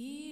He